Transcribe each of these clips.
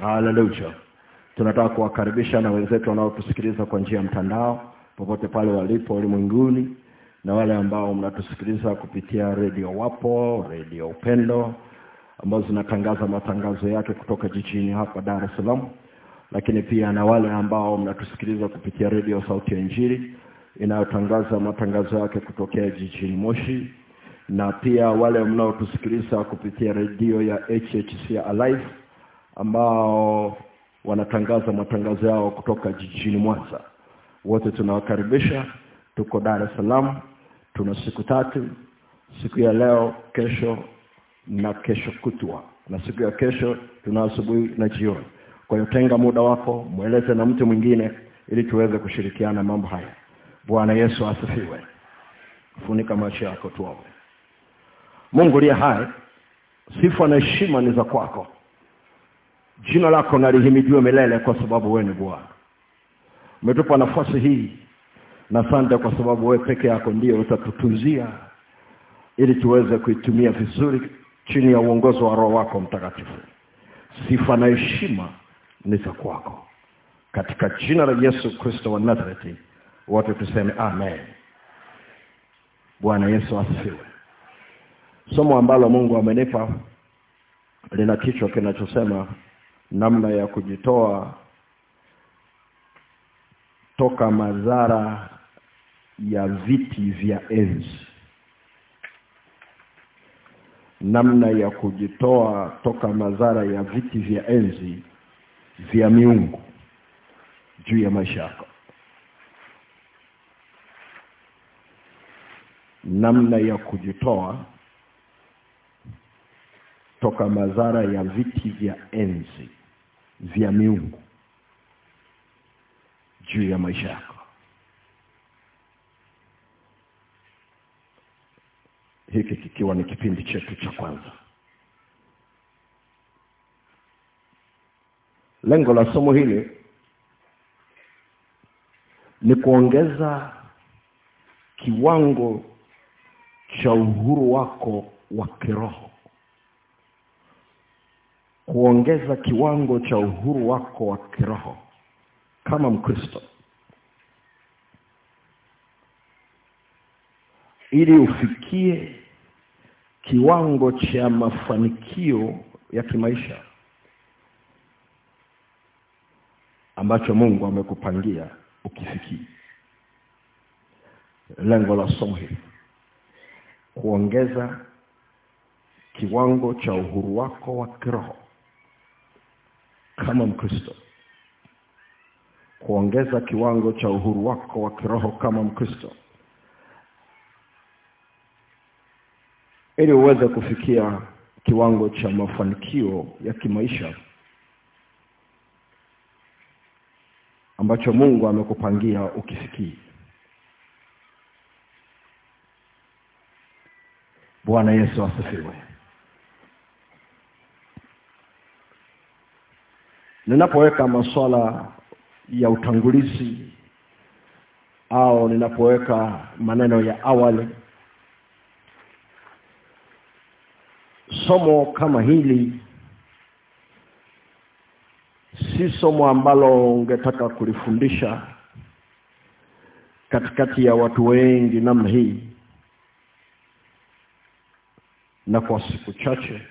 haleluya tunataka kuwakaribisha na wenzetu wanaotusikiliza kwa njia ya mtandao popote pale walipo ulimwenguni na wale ambao mnatusikiliza kupitia redio wapo redio upendo ambazo zinatangaza matangazo yake kutoka jijini hapa dar es salaam lakini pia na wale ambao mnatusikiliza kupitia redio sauti ya injili inayotangaza matangazo yake kutokea jijini moshi na pia wale mnaotusikiliza kupitia redio ya hhc alive ambao wanatangaza matangazo yao kutoka jijini mwanza. Wote tunawakaribisha tuko dar es salaam tuna siku tatu siku ya leo kesho na kesho kutwa. Na siku ya kesho tuna asubuhi na jioni. Kwa hiyo tenga muda wako mweleze na mtu mwingine ili tuweze kushirikiana mambo haya. Bwana yesu asifiwe. Funika macho yako tuombe. Mungu liye hai sifa na heshima ni za kwako jina lako nalihimidiwe milele kwa sababu wewe ni bwana. Umetupa nafasi hii na asante kwa sababu wewe peke yako ndio utatutunzia ili tuweze kuitumia vizuri chini ya uongozi wa roho wako mtakatifu. Sifa na heshima ni za kwako. Katika jina la yesu kristo wa nazareti wote tuseme amen. Bwana yesu asifiwe. Somo ambalo mungu amenipa lina kichwa kinachosema namna ya kujitoa toka madhara ya viti vya enzi. Namna ya kujitoa toka madhara ya viti vya enzi vya miungu juu ya maisha yako. Namna ya kujitoa toka madhara ya viti vya enzi vya miungu juu ya maisha yako. Hiki kikiwa ni kipindi chetu cha kwanza. Lengo la somo hili ni kuongeza kiwango cha uhuru wako wa kiroho kuongeza kiwango cha uhuru wako wa kiroho kama mkristo. Ili ufikie kiwango cha mafanikio ya kimaisha ambacho mungu amekupangia ukifikia lengo la somo hili kuongeza kiwango cha uhuru wako wa kiroho kama mkristo. Kuongeza kiwango cha uhuru wako wa kiroho kama mkristo. Ili uweze kufikia kiwango cha mafanikio ya kimaisha ambacho mungu amekupangia ukifikii. bwana yesu asifiwe ninapoweka masuala ya utangulizi au ninapoweka maneno ya awali somo kama hili si somo ambalo ungetaka kulifundisha katikati ya watu wengi namna hii. Na kwa siku chache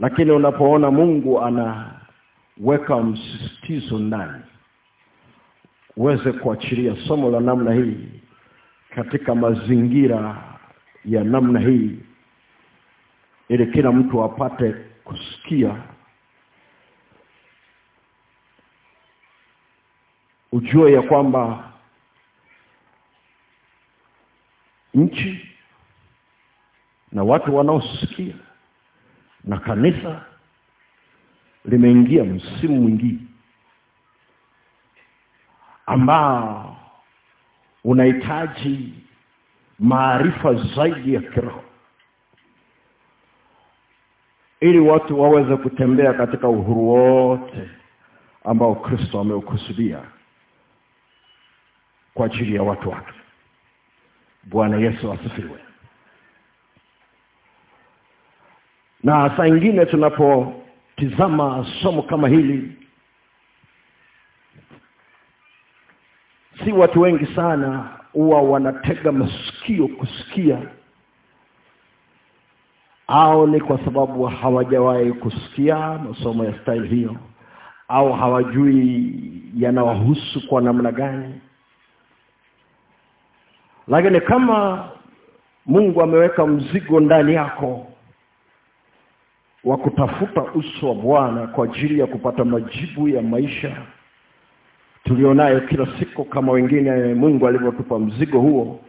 lakini unapoona mungu anaweka msisitizo ndani uweze kuachilia somo la namna hii katika mazingira ya namna hii ili kila mtu apate kusikia ujue ya kwamba nchi na watu wanaosikia na kanisa limeingia msimu mwingine ambao unahitaji maarifa zaidi ya kiroho ili watu waweze kutembea katika uhuru wote ambao kristo ameukusudia kwa ajili ya watu wake. Bwana yesu asifiwe na saa ingine tunapotizama somo kama hili si watu wengi sana huwa wanatega masikio kusikia. Au ni kwa sababu hawajawahi kusikia masomo ya style hiyo? Au hawajui yanawahusu kwa namna gani? Lakini kama mungu ameweka mzigo ndani yako wa kutafuta uso wa bwana kwa ajili ya kupata majibu ya maisha tulionayo kila siku kama wengine mungu alivyotupa mzigo huo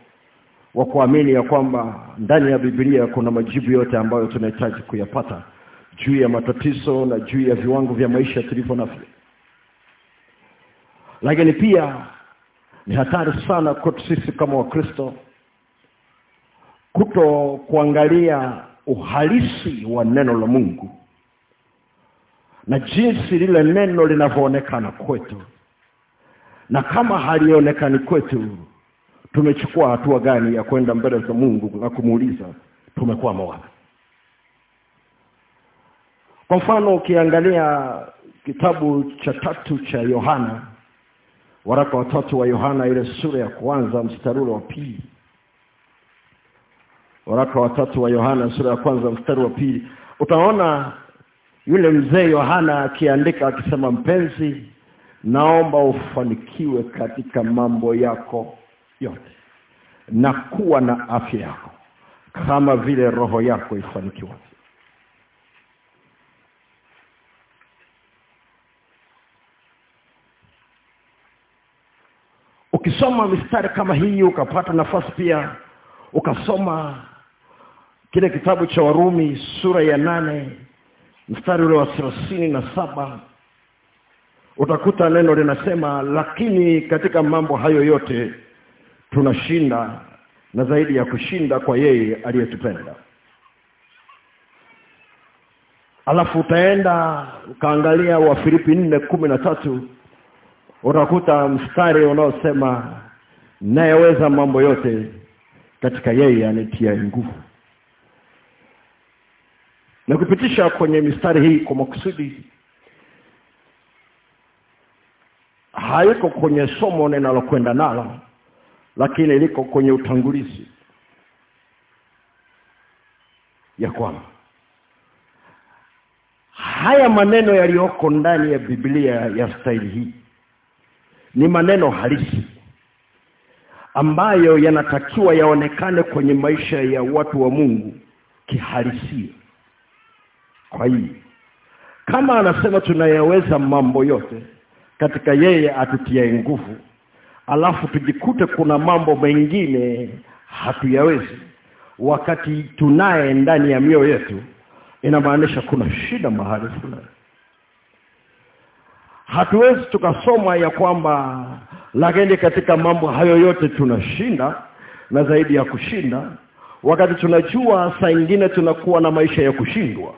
wa kuamini ya kwamba ndani ya Biblia kuna majibu yote ambayo tunahitaji kuyapata juu ya matatizo na juu ya viwango vya maisha tulivyo navyo. Lakini pia ni hatari sana kwetu sisi kama wakristo kuto kuangalia uhalisi wa neno la mungu. Na jinsi lile neno linavyoonekana kwetu. Na kama halionekani kwetu tumechukua hatua gani ya kwenda mbele za mungu na kumuuliza tumekwama wapi? Kwa mfano ukiangalia kitabu cha tatu cha yohana waraka watatu wa yohana ile sura ya kwanza mstari wa pili waraka wa tatu wa yohana sura ya kwanza mstari wa pili. Utaona yule mzee yohana akiandika akisema mpenzi naomba ufanikiwe katika mambo yako yote na kuwa na afya yako kama vile roho yako ifanikiwa ukisoma mistari kama hii ukapata nafasi pia ukasoma kile kitabu cha warumi sura ya nane mstari ule wa thelathini na saba utakuta neno linasema lakini katika mambo hayo yote tunashinda na zaidi ya kushinda kwa yeye aliyetupenda. Alafu utaenda ukaangalia wa filipi nne kumi na tatu utakuta mstari unaosema nayeweza mambo yote katika yeye anitia nguvu na kupitisha kwenye mistari hii kwa makusudi. Haiko kwenye somo ninalokwenda nalo lakini liko kwenye utangulizi. Ya kwamba haya maneno yaliyoko ndani ya biblia ya staili hii ni maneno halisi ambayo yanatakiwa yaonekane kwenye maisha ya watu wa mungu kihalisia kwa hii kama anasema tunayaweza mambo yote katika yeye atutiae nguvu alafu tujikute kuna mambo mengine hatuyawezi wakati tunaye ndani ya mioyo yetu inamaanisha kuna shida mahali fulani. Hatuwezi tukasoma ya kwamba lakini katika mambo hayo yote tunashinda na zaidi ya kushinda. Wakati tunajua saa ingine tunakuwa na maisha ya kushindwa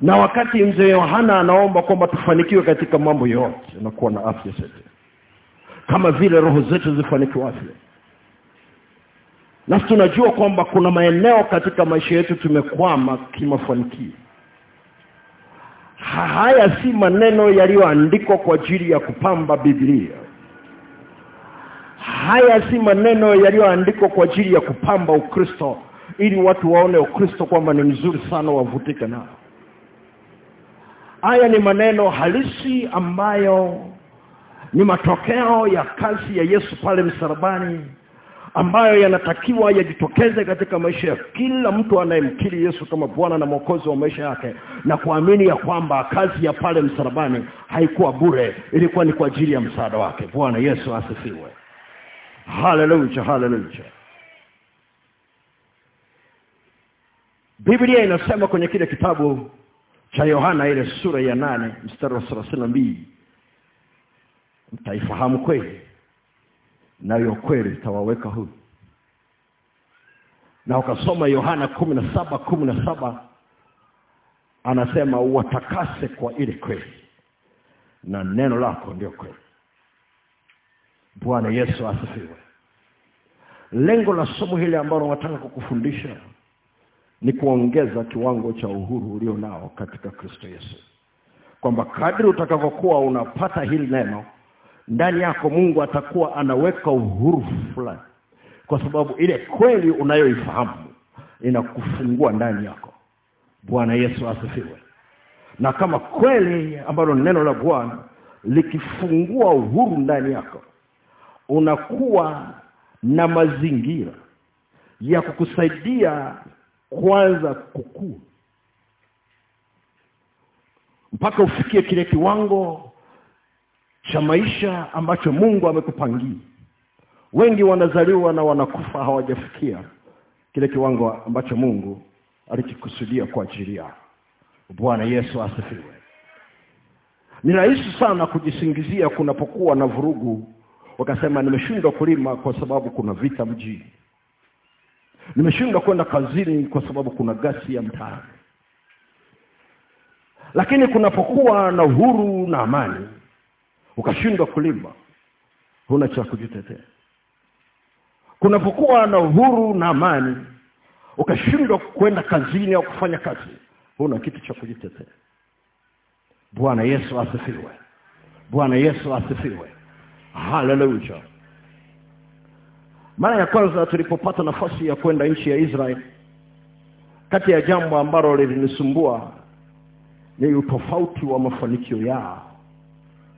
na wakati mzee yohana anaomba kwamba tufanikiwe katika mambo yote na kuwa na afya zote kama vile roho zetu zifanikiwe afya. Na tunajua kwamba kuna maeneo katika maisha yetu tumekwama kimafanikio. Haya si maneno yaliyoandikwa kwa ajili ya kupamba biblia. Haya si maneno yaliyoandikwa kwa ajili ya kupamba ukristo ili watu waone ukristo kwamba ni mzuri sana wavutike nao haya ni maneno halisi ambayo ni matokeo ya kazi ya yesu pale msalabani ambayo yanatakiwa yajitokeze katika maisha ya kila mtu anayemkiri yesu kama bwana na mwokozi wa maisha yake na kuamini ya kwamba kazi ya pale msalabani haikuwa bure ilikuwa ni kwa ajili ya msaada wake. Bwana yesu asifiwe. Haleluya haleluya biblia inasema kwenye kile kitabu cha yohana ile sura ya nane mstari wa thelathini na mbili. Mtaifahamu kweli? Nayo kweli itawaweka huru. Na ukasoma yohana kumi na saba kumi na saba anasema watakase kwa ile kweli na neno lako ndio kweli. Bwana yesu asifiwe. Lengo la somo hili ambalo nataka kukufundisha ni kuongeza kiwango cha uhuru ulio nao katika kristo yesu. Kwamba kadri utakavyokuwa unapata hili neno ndani yako mungu atakuwa anaweka uhuru fulani. Kwa sababu ile kweli unayoifahamu inakufungua ndani yako. Bwana yesu asifiwe. Na kama kweli ambalo neno la bwana likifungua uhuru ndani yako unakuwa na mazingira ya kukusaidia kwanza kukua mpaka ufikie kile kiwango cha maisha ambacho mungu amekupangia. Wengi wanazaliwa na wanakufa hawajafikia kile kiwango ambacho mungu alikikusudia kwa ajili yao. Bwana yesu asifiwe. Ni rahisi sana kujisingizia kunapokuwa na vurugu wakasema nimeshindwa kulima kwa sababu kuna vita mjini nimeshindwa kwenda kazini kwa sababu kuna gasi ya mtaani lakini kunapokuwa na uhuru na amani ukashindwa kulima huna cha kujitetea. Kunapokuwa na uhuru na amani ukashindwa kwenda kazini au kufanya kazi huna kitu cha kujitetea. Bwana yesu asifiwe. Bwana yesu asifiwe. Haleluya mara ya kwanza tulipopata nafasi ya kwenda nchi ya Israel kati ya jambo ambalo lilinisumbua ni utofauti wa mafanikio yao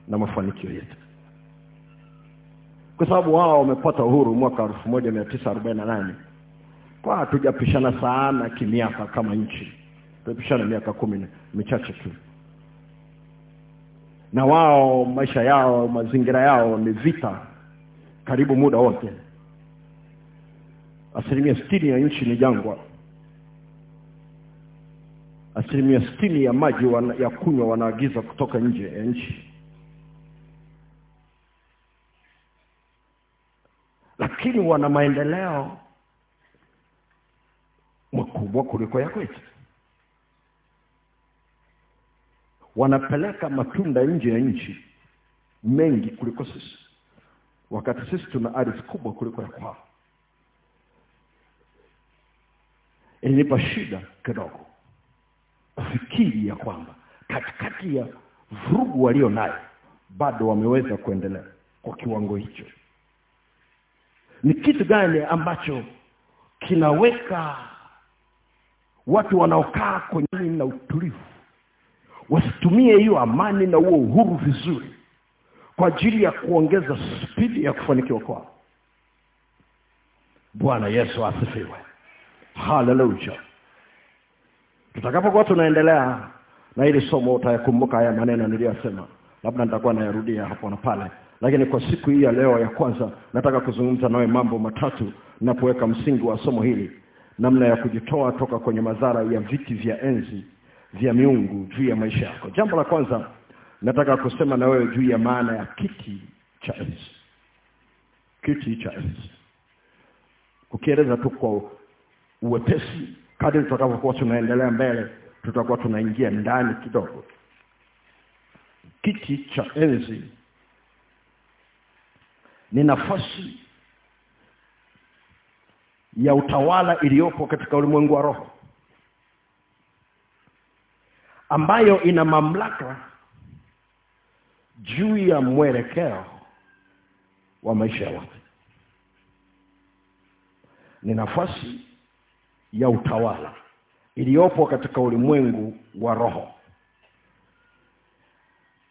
na mafanikio yetu. Kwa sababu wao wamepata uhuru mwaka elfu moja mia tisa arobaini na nane kwa hatujapishana sana kimiaka kama nchi. Tumepishana miaka kumi michache tu. Na wao maisha yao mazingira yao ni vita karibu muda wote asilimia sitini ya nchi ni jangwa. Asilimia sitini ya maji wana, ya kunywa wanaagiza kutoka nje ya nchi. Lakini wana maendeleo makubwa kuliko ya kwetu. Wanapeleka matunda nje ya nchi mengi kuliko sisi. Wakati sisi tuna ardhi kubwa kuliko ya kwao ilinipa shida kidogo. Kufikiri ya kwamba katikati ya vurugu walionayo bado wameweza kuendelea kwa kiwango hicho. Ni kitu gani ambacho kinaweka watu wanaokaa kwenye na utulivu wasitumie hiyo amani na huo uhuru vizuri kwa ajili ya kuongeza spidi ya kufanikiwa kwao? Bwana yesu asifiwe haleluya tutakapokuwa tunaendelea na hili somo utayakumbuka haya maneno niliyosema. Labda nitakuwa nayarudia hapo na pale. Lakini kwa siku hii ya leo ya kwanza nataka kuzungumza nawe mambo matatu napoweka msingi wa somo hili. Namna ya kujitoa toka kwenye madhara ya viti vya enzi vya miungu juu ya maisha yako. Jambo la kwanza nataka kusema na wewe juu ya maana ya kiti cha enzi. Kiti cha enzi. Kukieleza tu kwa uwepesi. Kadri tutakapokuwa tunaendelea mbele tutakuwa tunaingia ndani kidogo. Kiti cha enzi ni nafasi ya utawala iliyopo katika ulimwengu wa roho ambayo ina mamlaka juu ya mwelekeo wa maisha ya watu. Ni nafasi ya utawala iliyopo katika ulimwengu wa roho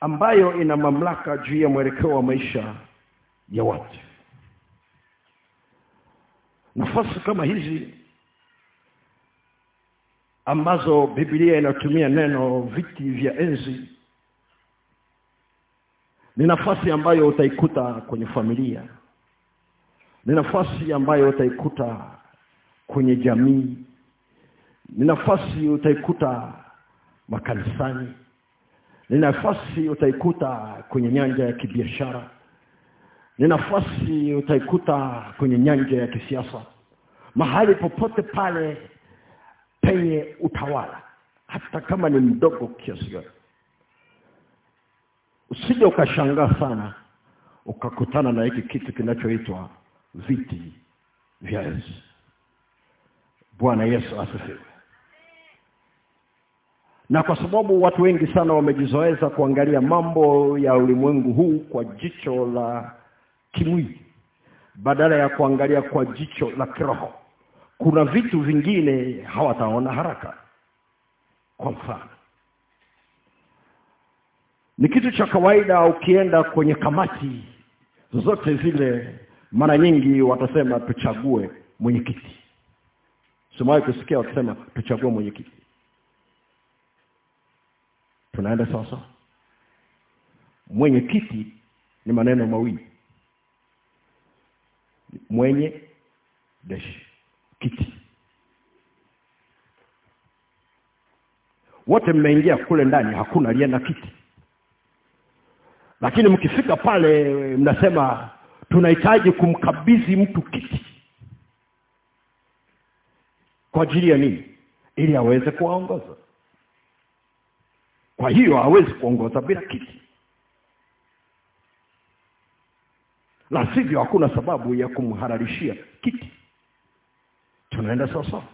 ambayo ina mamlaka juu ya mwelekeo wa maisha ya watu. Nafasi kama hizi ambazo Biblia inatumia neno viti vya enzi ni nafasi ambayo utaikuta kwenye familia ni nafasi ambayo utaikuta kwenye jamii. Ni nafasi utaikuta makanisani. Ni nafasi utaikuta kwenye nyanja ya kibiashara. Ni nafasi utaikuta kwenye nyanja ya kisiasa. Mahali popote pale penye utawala hata kama ni mdogo kiasi gani. Usije ukashangaa sana ukakutana na hiki kitu kinachoitwa viti vya Yesu. Bwana Yesu asifiwe. Na kwa sababu watu wengi sana wamejizoeza kuangalia mambo ya ulimwengu huu kwa jicho la kimwili badala ya kuangalia kwa jicho la kiroho, kuna vitu vingine hawataona haraka. Kwa mfano, ni kitu cha kawaida ukienda kwenye kamati zote zile, mara nyingi watasema tuchague mwenyekiti. Simewahi kusikia wakisema tuchague mwenyekiti. Tunaenda sawa sawa. Mwenyekiti ni maneno mawili, mwenye dash kiti. Wote mmeingia kule ndani, hakuna aliye na kiti, lakini mkifika pale mnasema tunahitaji kumkabidhi mtu kiti. Kwa ajili ya nini? Ili aweze kuwaongoza. Kwa hiyo hawezi kuongoza bila kiti, la sivyo hakuna sababu ya kumhalalishia kiti. Tunaenda sawa sawa,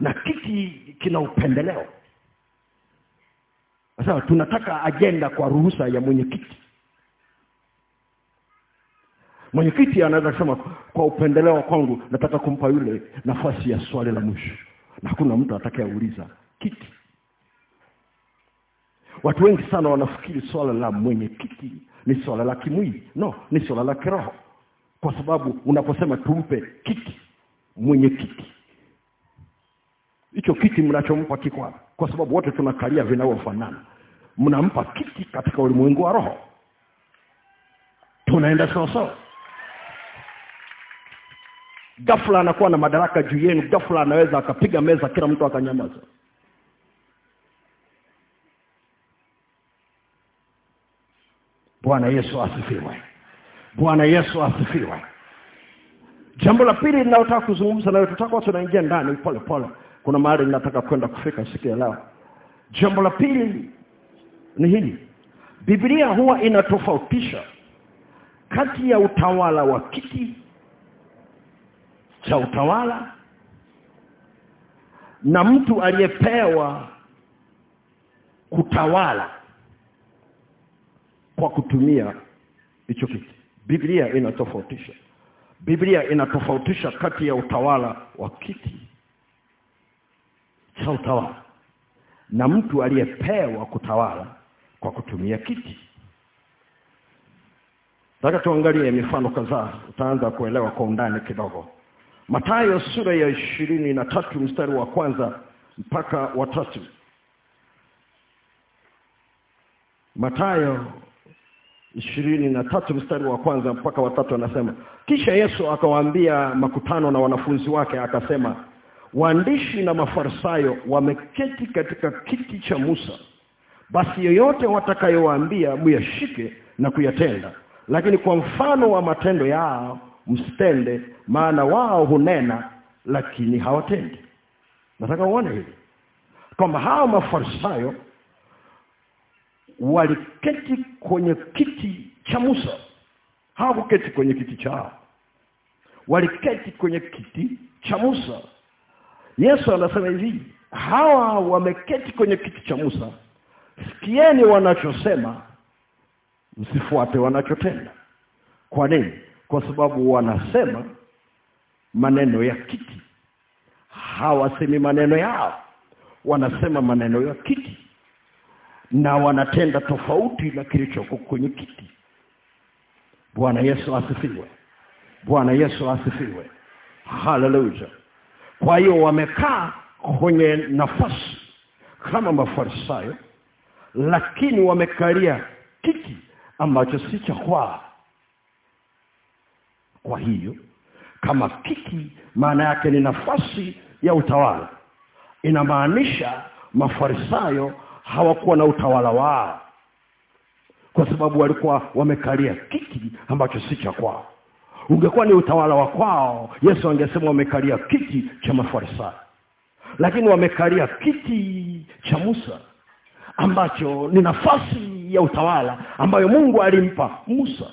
na kiti kina upendeleo. Sasa tunataka ajenda kwa ruhusa ya mwenyekiti. Mwenyekiti anaweza kusema kwa upendeleo kwangu, nataka kumpa yule nafasi ya swali la mwisho, na hakuna mtu atakayeuliza kiti. Watu wengi sana wanafikiri swala la mwenyekiti ni swala la kimwili. No, ni swala la kiroho, kwa sababu unaposema tumpe kiti mwenyekiti, hicho kiti mnachompa kikwa kwa sababu wote tunakalia vinavyofanana. Mnampa kiti katika ulimwengu wa roho. Tunaenda sawa sawa. Ghafla anakuwa na madaraka juu yenu, ghafla anaweza akapiga meza, kila mtu akanyamaza. Bwana Yesu asifiwe. Bwana Yesu asifiwe. Jambo la pili linalotaka kuzungumza nayo, tutakuwa tunaingia ndani pole pole, kuna mahali ninataka kwenda kufika siku ya leo. Jambo la pili ni hili, Biblia huwa inatofautisha kati ya utawala wa kiti cha utawala na mtu aliyepewa kutawala kwa kutumia hicho kitu Biblia inatofautisha. Biblia inatofautisha kati ya utawala wa kiti cha utawala na mtu aliyepewa kutawala kwa kutumia kiti. Nataka tuangalie mifano kadhaa, utaanza kuelewa kwa undani kidogo. Mathayo sura ya ishirini na tatu mstari wa kwanza mpaka wa tatu. Mathayo ishirini na tatu mstari wa kwanza mpaka watatu anasema, kisha Yesu akawaambia makutano na wanafunzi wake akasema, waandishi na mafarisayo wameketi katika kiti cha Musa. Basi yoyote watakayowaambia muyashike na kuyatenda, lakini kwa mfano wa matendo yao msitende, maana wao hunena lakini hawatendi. Nataka uone hili kwamba hawa mafarisayo waliketi kwenye kiti cha Musa, hawakuketi kwenye kiti chao, waliketi kwenye kiti cha Musa. Yesu anasema hivi, hawa wameketi kwenye kiti cha Musa, sikieni wanachosema, msifuate wanachotenda. Kwa nini? Kwa sababu wanasema maneno ya kiti, hawasemi maneno yao, wanasema maneno ya kiti na wanatenda tofauti na kilichoko kwenye kiti. Bwana Yesu asifiwe! Bwana Yesu asifiwe! Haleluya! Kwa hiyo wamekaa kwenye nafasi kama Mafarisayo, lakini wamekalia kiti ambacho si cha kwao. Kwa hiyo kama kiki maana yake ni nafasi ya utawala, inamaanisha Mafarisayo hawakuwa na utawala wao, kwa sababu walikuwa wamekalia kiki ambacho si cha kwao. Ungekuwa ni utawala wa kwao, Yesu angesema wamekalia kiti cha Mafarisayo, lakini wamekalia kiti cha Musa ambacho ni nafasi ya utawala ambayo Mungu alimpa Musa.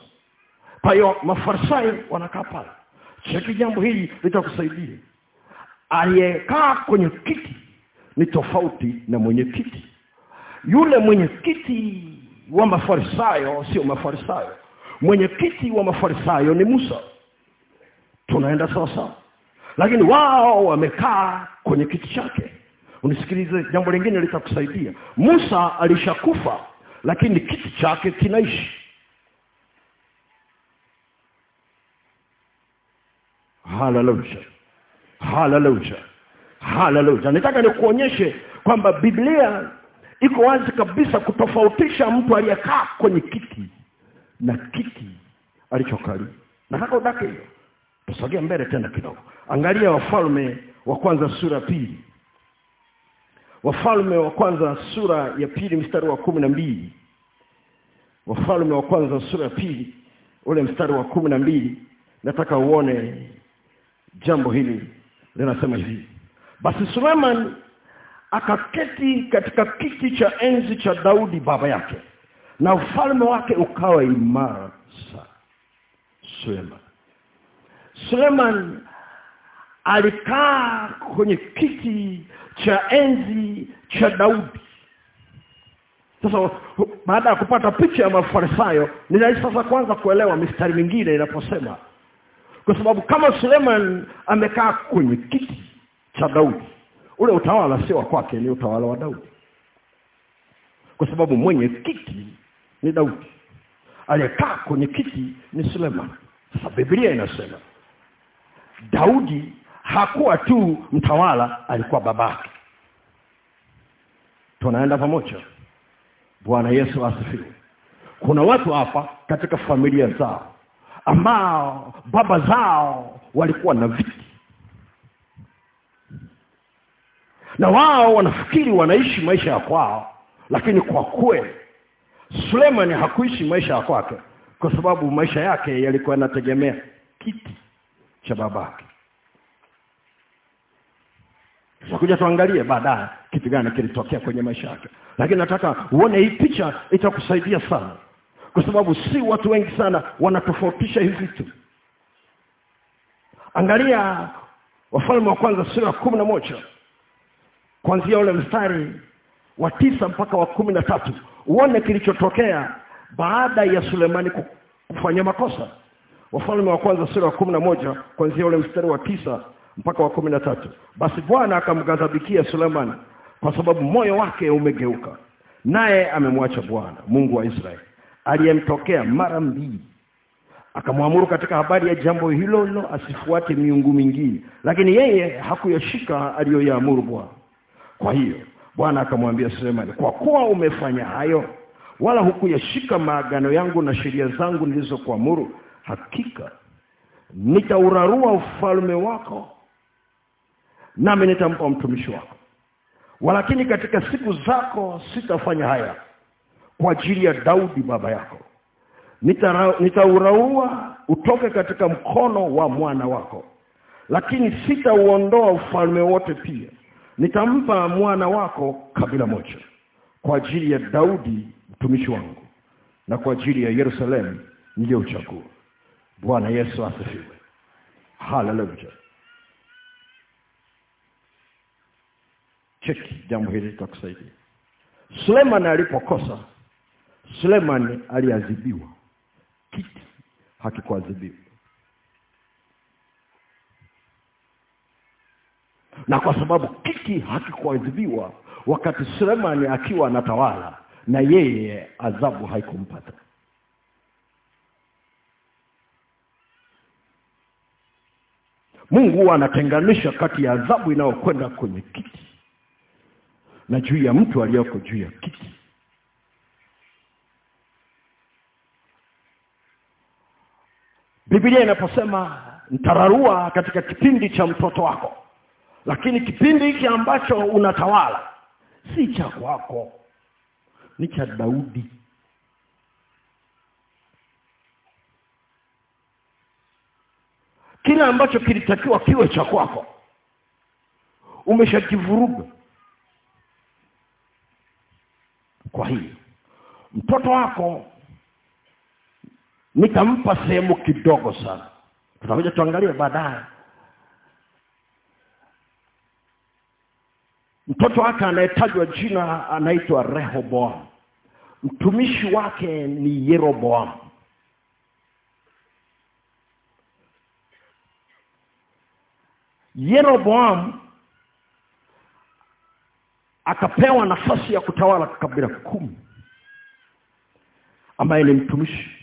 Kwa hiyo Mafarisayo wanakaa pale. cheki jambo hili litakusaidia. Aliyekaa kwenye kiti ni tofauti na mwenye kiti. Yule mwenye kiti wa mafarisayo sio mafarisayo. Mwenye kiti wa mafarisayo ni musa. Tunaenda sawa sawa lakini wao wamekaa kwenye kiti chake. Unisikilize jambo lingine litakusaidia. Musa alishakufa lakini kiti chake kinaishi haleluya haleluya haleluya nataka nikuonyeshe kwamba biblia iko wazi kabisa kutofautisha mtu aliyekaa kwenye kiti na kiti alichokalia. Nataka udake hiyo tusogee mbele tena kidogo. Angalia wafalme wa kwanza sura ya pili. Wafalme wa kwanza sura ya pili mstari wa kumi na mbili. Wafalme wa kwanza sura ya pili ule mstari wa kumi na mbili. Nataka uone jambo hili linasema hivi. Basi suleiman akaketi katika kiti cha enzi cha daudi baba yake na ufalme wake ukawa imara sana. Suleiman. Suleiman alikaa kwenye kiti cha enzi cha daudi. Sasa baada ya kupata picha ya mafarisayo ni rahisi sasa kwanza kuelewa mistari mingine inaposema kwa sababu kama suleiman amekaa kwenye kiti cha daudi ule utawala sio wa kwake ni utawala wa daudi. Kwa sababu mwenye kiti ni daudi. Aliyekaa kwenye kiti ni suleiman. Sasa biblia inasema daudi hakuwa tu mtawala alikuwa babake tunaenda pamoja. Bwana yesu asifiwe. Kuna watu hapa katika familia zao ambao baba zao walikuwa na viti na wao wanafikiri wanaishi maisha ya kwao lakini kwa kweli sulemani hakuishi maisha ya kwake kwa sababu maisha yake yalikuwa yanategemea kiti cha babake. Tutakuja tuangalie baadaye kitu gani kilitokea kwenye maisha yake lakini nataka uone hii picha itakusaidia sana kwa sababu si watu wengi sana wanatofautisha hivi vitu. Angalia wafalme wa kwanza sura ya kumi na moja kuanzia ule mstari wa tisa mpaka wa kumi na tatu. Uone kilichotokea baada ya sulemani kufanya makosa. Wafalme wa kwanza sura ya kumi na moja kuanzia ule mstari wa tisa mpaka wa kumi na tatu. Basi bwana akamghadhabikia sulemani kwa sababu moyo wake umegeuka. Naye amemwacha bwana mungu wa israeli aliyemtokea mara mbili. Akamwamuru katika habari ya jambo hilo hilo asifuate miungu mingine. Lakini yeye hakuyashika aliyoyaamuru bwana. Kwa hiyo bwana akamwambia sulemani kwa kuwa umefanya hayo wala hukuyashika maagano yangu na sheria zangu nilizokuamuru hakika nitaurarua ufalme wako nami nitampa mtumishi wako. Walakini katika siku zako sitafanya haya kwa ajili ya daudi baba yako. Nitauraua utoke katika mkono wa mwana wako. Lakini sitauondoa ufalme wote pia. Nitampa mwana wako kabila moja. Kwa ajili ya daudi mtumishi wangu. Na kwa ajili ya yerusalemu niliyouchagua. Bwana yesu asifiwe. Haleluya cheki jambo hili litakusaidia. Suleiman alipokosa suleiman aliadhibiwa kiti hakikuadhibiwa. Na kwa sababu kiti hakikuadhibiwa wakati sulemani akiwa anatawala na yeye adhabu haikumpata. Mungu huwa anatenganisha kati ya adhabu inayokwenda kwenye kiti na juu ya mtu aliyoko juu ya kiti biblia inaposema ntararua katika kipindi cha mtoto wako. Lakini kipindi hiki ambacho unatawala si cha kwako ni cha daudi. Kila ambacho kilitakiwa kiwe cha kwako umeshakivuruga. Kwa hiyo mtoto wako nitampa sehemu kidogo sana. Tutakuja tuangalie baadaye. Mtoto wake anayetajwa jina anaitwa rehoboam. Mtumishi wake ni yeroboam. Yeroboam akapewa nafasi ya kutawala kabila kumi ambaye ni mtumishi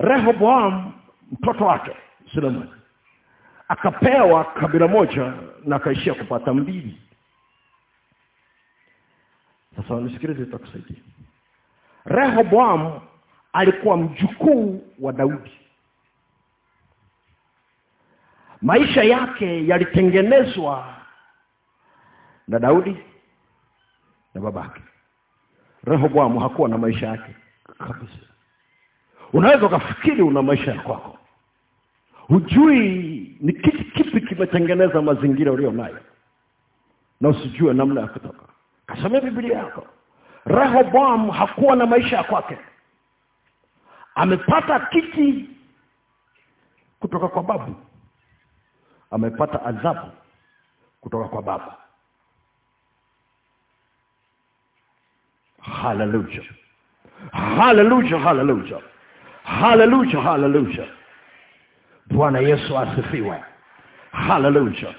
rehoboam mtoto wake sulemani akapewa kabila moja na akaishia kupata mbili sasa nisikilize itakusaidia. Rehoboam alikuwa mjukuu wa daudi. Maisha yake yalitengenezwa na daudi na babake. Rehoboam hakuwa na maisha yake kabisa unaweza ukafikiri una maisha ya kwako. Hujui ni kitu kipi kimetengeneza mazingira ulio nayo na usijue namna ya kutoka. Kasomea biblia yako. Rehoboam hakuwa na maisha ya kwake. Amepata kiti kutoka kwa babu. Amepata adhabu kutoka kwa baba. Haleluya haleluya haleluya haleluya haleluya bwana yesu asifiwe. Haleluya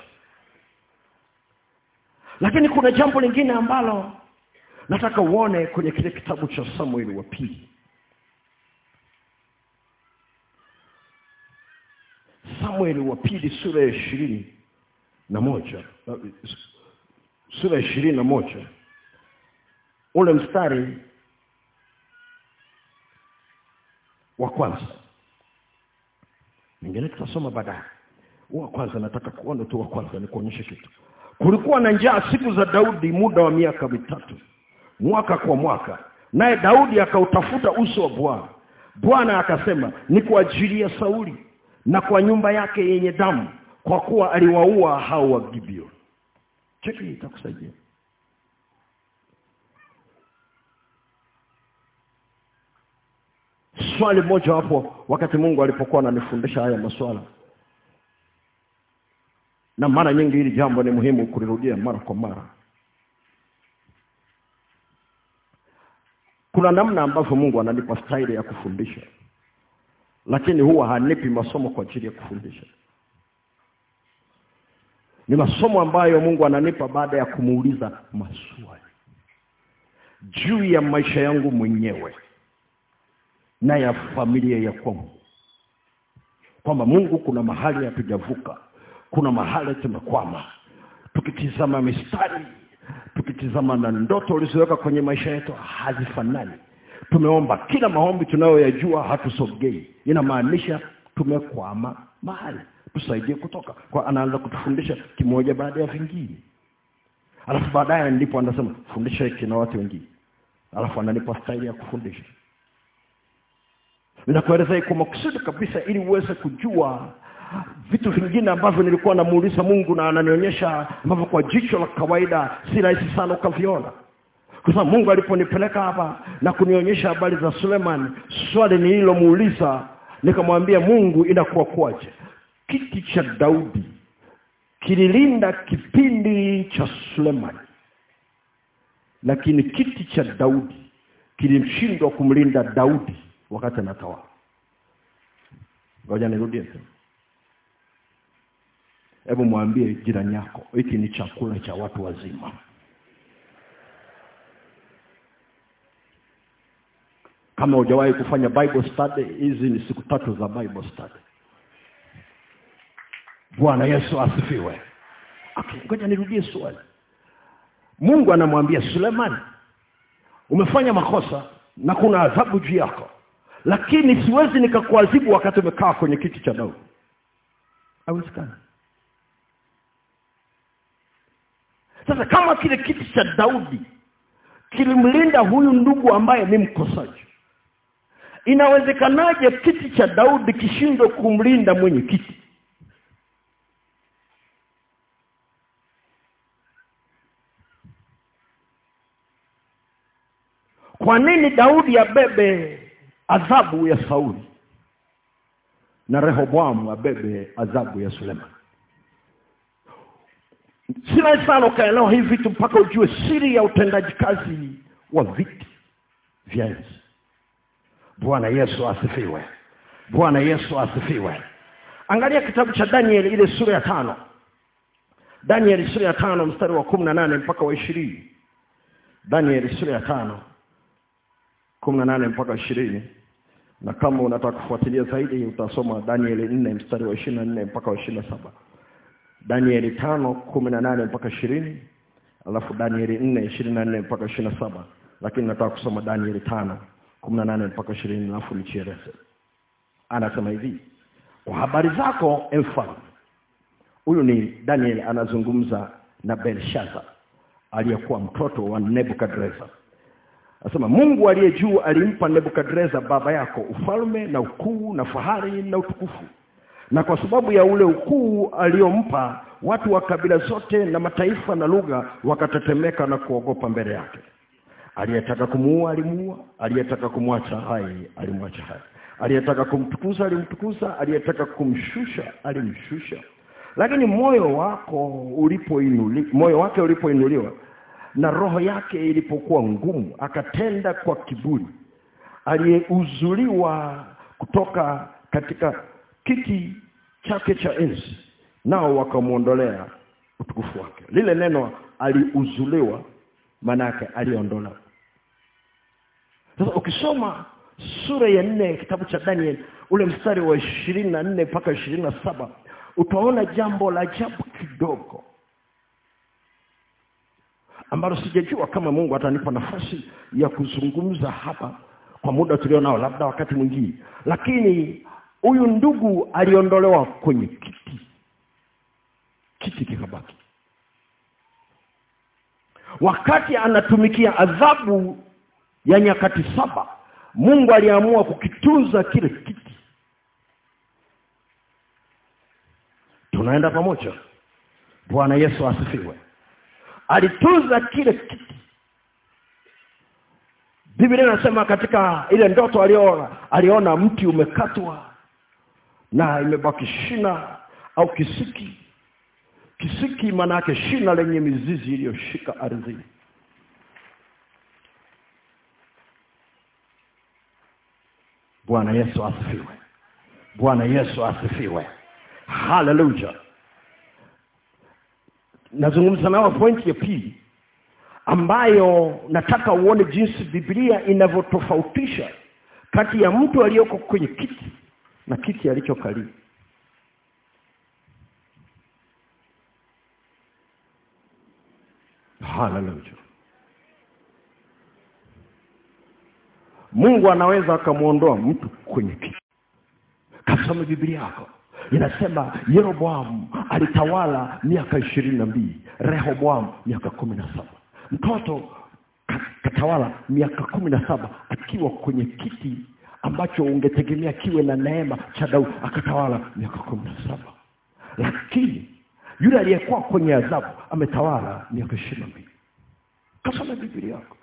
lakini kuna jambo lingine ambalo nataka uone kwenye kile kitabu cha samueli wa pili. Samueli wa pili sura ya ishirini na moja. Sura ya ishirini na moja. Ule mstari wa kwanza. Ningeleta tutasoma baadaye. Wa kwanza nataka kuona tu wa kwanza ni kuonyesha kitu. Kulikuwa na njaa siku za daudi muda wa miaka mitatu. Mwaka kwa mwaka. Naye daudi akautafuta uso wa bwana. Bwana akasema ni kwa ajili ya sauli na kwa nyumba yake yenye damu kwa kuwa aliwaua hao wa gibeon cheki itakusaidia swali moja hapo wakati mungu alipokuwa ananifundisha haya maswala. Na mara nyingi hili jambo ni muhimu kulirudia mara kwa mara. Kuna namna ambavyo mungu ananipa staili ya kufundisha lakini huwa hanipi masomo kwa ajili ya kufundisha. Ni masomo ambayo mungu ananipa baada ya kumuuliza maswali juu ya maisha yangu mwenyewe na ya familia ya kwangu. Kwamba mungu kuna mahali hatujavuka kuna mahali tumekwama. Tukitizama mistari tukitizama na ndoto ulizoweka kwenye maisha yetu hazifanani. Tumeomba kila maombi tunayoyajua hatusogei. Inamaanisha tumekwama mahali. Tusaidie kutoka. Kwa anaanza kutufundisha kimoja baada ya vingine. Alafu baadaye ndipo anasema fundisha hiki na watu wengine. Alafu ananipa staili ya kufundisha ninakueleza kwa makusudi kabisa ili uweze kujua vitu vingine ambavyo nilikuwa namuuliza mungu na ananionyesha ambavyo kwa jicho la kawaida si rahisi sana ukaviona. Kwa sababu mungu aliponipeleka hapa na kunionyesha habari za suleman swali nililomuuliza nikamwambia mungu inakuwa kwaje kiti cha daudi kililinda kipindi cha suleman lakini kiti cha daudi kilimshindwa kumlinda daudi wakati anatawa ngoja nirudie tena. Hebu mwambie jirani yako hiki ni chakula cha watu wazima. Kama hujawahi kufanya bible study hizi ni siku tatu za bible study. Bwana yesu asifiwe. Okay, ngoja nirudie swali. Mungu anamwambia sulemani umefanya makosa na kuna adhabu juu yako lakini siwezi nikakuadhibu wakati umekaa kwenye kiti cha daudi hawezekani sasa kama kile kiti cha daudi kilimlinda huyu ndugu ambaye ni mkosaji inawezekanaje kiti cha daudi kishindwe kumlinda mwenye kiti kwa nini daudi abebe adhabu ya sauli. Na rehoboamu abebe adhabu ya suleman sina sana ukaelewa hivi vitu mpaka ujue siri ya utendaji kazi wa viti vya enzi. Bwana yesu asifiwe. Bwana yesu asifiwe. Angalia kitabu cha danieli ile sura ya tano. Danieli sura ya tano mstari wa kumi na nane mpaka wa ishirini. Danieli sura ya tano kumi na nane mpaka ishirini na kama unataka kufuatilia zaidi utasoma danieli 4 mstari wa ishirini na nne mpaka wa ishirini na saba. Danieli tano kumi na nane mpaka ishirini alafu danieli nne ishirini na nne mpaka ishirini na saba. Lakini nataka kusoma danieli tano kumi na nane mpaka ishirini alafu nichieleze anasema hivi kwa habari zako e mfalme huyu ni daniel anazungumza na belshaza aliyekuwa mtoto wa nebukadreza anasema mungu aliye juu alimpa nebukadreza baba yako ufalme na ukuu na fahari na utukufu. Na kwa sababu ya ule ukuu aliyompa watu wa kabila zote na mataifa na lugha wakatetemeka na kuogopa mbele yake. Aliyetaka kumuua alimuua. Aliyetaka kumwacha hai alimwacha hai. Aliyetaka kumtukuza alimtukuza. Aliyetaka kumshusha alimshusha. Lakini moyo wako ulipoinuliwa, moyo wake ulipoinuliwa na roho yake ilipokuwa ngumu akatenda kwa kiburi. Aliyeuzuliwa kutoka katika kiti chake cha enzi nao wakamwondolea utukufu wake. Lile neno aliuzuliwa maana yake aliondolewa. Sasa ukisoma sura ya nne kitabu cha daniel ule mstari wa ishirini na nne mpaka ishirini na saba utaona jambo la ajabu kidogo ambalo sijajua kama mungu atanipa nafasi ya kuzungumza hapa kwa muda tulio nao labda wakati mwingine. Lakini huyu ndugu aliondolewa kwenye kiti. Kiti kikabaki. Wakati anatumikia adhabu ya nyakati saba mungu aliamua kukitunza kile kiti. Tunaenda pamoja. Bwana yesu asifiwe alitunza kile kiti. Biblia inasema katika ile ndoto aliona aliona mti umekatwa na imebaki shina au kisiki. Kisiki maana yake shina lenye mizizi iliyoshika ardhini. Bwana yesu asifiwe. Bwana yesu asifiwe. Haleluya nazungumza nao pointi ya pili ambayo nataka uone jinsi biblia inavyotofautisha kati ya mtu aliyoko kwenye kiti na kiti alichokalia. Haleluya mungu anaweza akamuondoa mtu kwenye kiti. Kasome biblia yako inasema yeroboamu alitawala miaka ishirini na mbili rehoboamu miaka kumi na saba. Mtoto katawala miaka kumi na saba akiwa kwenye kiti ambacho ungetegemea kiwe na neema cha daudi akatawala miaka kumi na saba. Lakini yule aliyekuwa kwenye adhabu ametawala miaka ishirini na mbili. Kasoma biblia yako.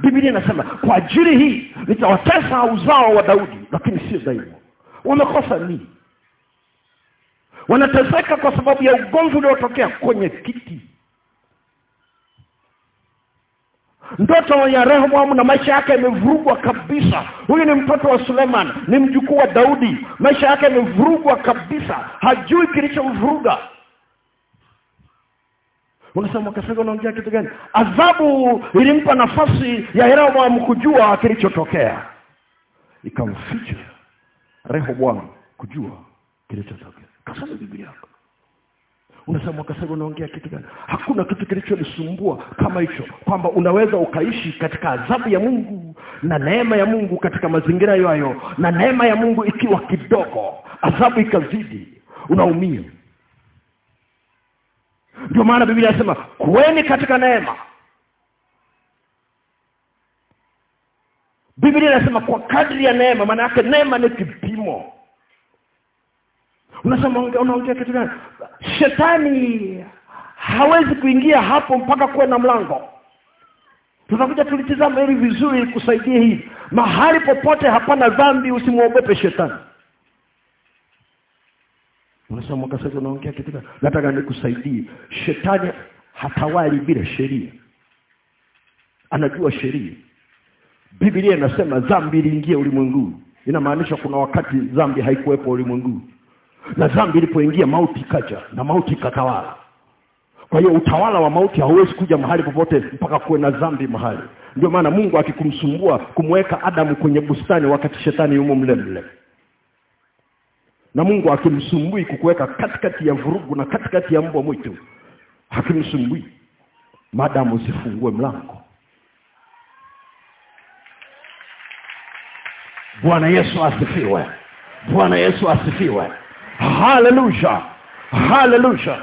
Biblia inasema kwa ajili hii nitawatesa uzao wa daudi lakini sio daima wamekosa nini wanateseka kwa sababu ya ugomvi uliotokea kwenye kiti. Ndoto ya rehoboamu na maisha yake yamevurugwa kabisa. Huyu ni mtoto wa Suleman ni mjukuu wa daudi. Maisha yake yamevurugwa kabisa. Hajui kilichomvuruga. Unasema kasega unaongea kitu gani? Adhabu ilimpa nafasi ya rehoboamu kujua kilichotokea. Ikamficha rehoboamu kujua kilichotokea kasoma biblia yako. Unasema kasema unaongea kitu gani? Hakuna kitu kilichonisumbua kama hicho kwamba unaweza ukaishi katika adhabu ya mungu na neema ya mungu katika mazingira hayo hayo na neema ya mungu ikiwa kidogo adhabu ikazidi unaumia. Ndio maana biblia inasema kuweni katika neema. Biblia inasema kwa kadri ya neema maana yake neema ni kipimo unasema unaongea kitu gani? Shetani hawezi kuingia hapo mpaka kuwe na mlango. Tunakuja tulitizama hili vizuri kusaidia hii. Mahali popote hapana dhambi usimwogope shetani. Unasema sasa unaongea kitu gani? Nataka nikusaidie. Shetani hatawali bila sheria. Anajua sheria. Biblia inasema dhambi iliingia ulimwenguni. Inamaanisha kuna wakati dhambi haikuwepo ulimwenguni na dhambi ilipoingia mauti ikaja na mauti ikatawala. Kwa hiyo utawala wa mauti hauwezi kuja mahali popote mpaka kuwe na dhambi mahali. Ndio maana mungu akikumsumbua kumweka adamu kwenye bustani wakati shetani yumo mle mle. Na mungu akimsumbui kukuweka katikati ya vurugu na katikati ya mbwa mwitu hakimsumbui. Madamu usifungue mlango. Bwana yesu asifiwe. Bwana yesu asifiwe haleluya haleluya